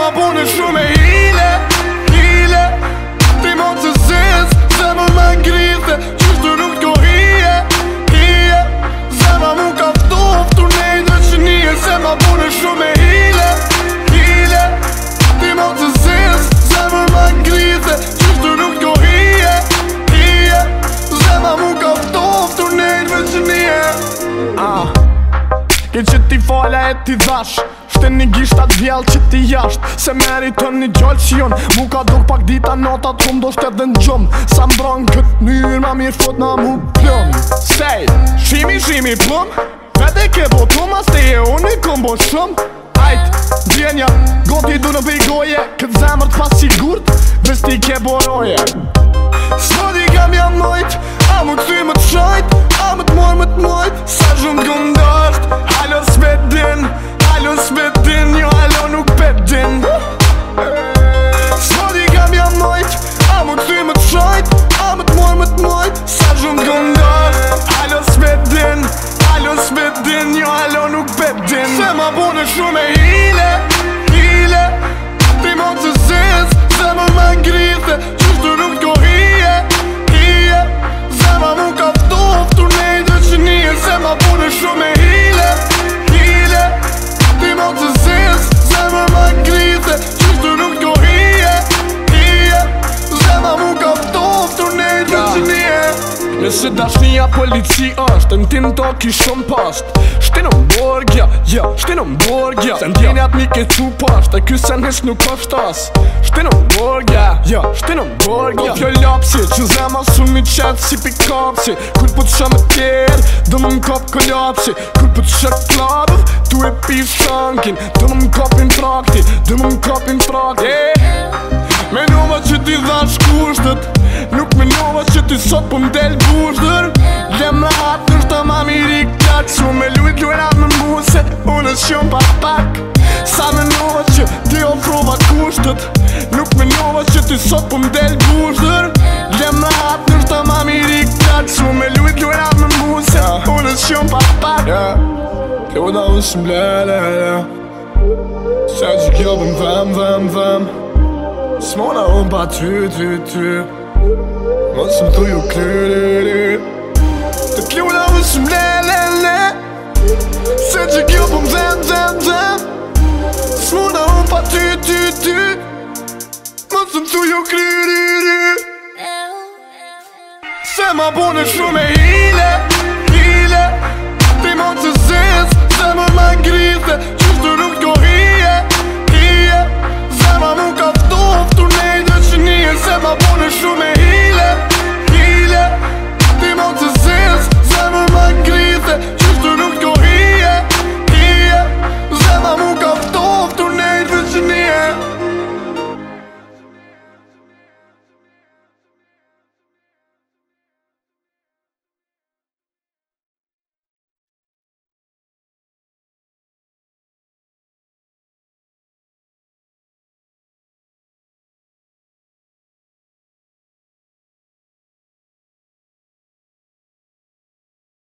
ma bune shumë e hile Hile Ti mo të zizë Se më më ngrithe Qështë nuk t'ko hije Hije Se ma mu ka fëtu Fëtu nejnë dhe që nije Se ma bune shumë e hile Hile Ti mo të zizë Se më më ngrithe Qështë nuk t'ko hije Hije Se ma mu ka fëtu Fëtu nejnë dhe Ah që ti falja e ti dhashë Në një gjishtat vjell që ti jasht Se meri të një gjallë që jon Mu ka duk pak dita notat Kom do shtet dhe në gjom Sa mbron këtë njërë Ma mirë fot na mu plëm Sej, shimi shimi plëm Vete ke botu ma e unë i kombo shumë Ajt, djenja, goti du në bejgoje Këtë zemër të pasi gurt, vës t'i ke boroje Sot i kam janë nojt, a më kësi më të shajt A më të mojnë Nëse dashnia polici është Në tinë të kishëm pasht Shtë në mborgë, ja, ja Shtë në mborgë, ja Se në tinë mi ke cu pasht E kyse në hesh nuk është as Shtë në mborgë, ja, ja po Shtë në mborgë, ja Në kjo lopsi Që zema su mi qatë si pi kopsi për po të shëmë tjerë Do më në kopë kë lopsi për po të shëtë klabët Tu e pi shankin Do më në kopin trakti Do më në kopin trakti Me nëma që ti dhash kushtet Nuk me nëma ty sot për po m'del gushtër Dhem në hatë të shtë ma miri këtë Su me lujt lujra me mbu unës shumë pa pak Sa me nohë që ti ofrova kushtët Nuk me nohë që ty sot për po m'del gushtër Dhem në hatë të shtë ma miri këtë Su me lujt lujra me mbu se unës shumë pa pak Ja, ke vëna unë shumë lele, ja Sa që kjo për më vëm, vëm, vëm S'mona unë pa ty, ty, ty Më sëmë të ju kli, kli, kli Të kjo la ushëm le, le, le Se që kjo pëmë po zem, zem, zem S'mona unë pa ty, ty, ty Më sëmë të ju kli, kli, kli Se ma bënë shumë e hile, hile Ti më të zinë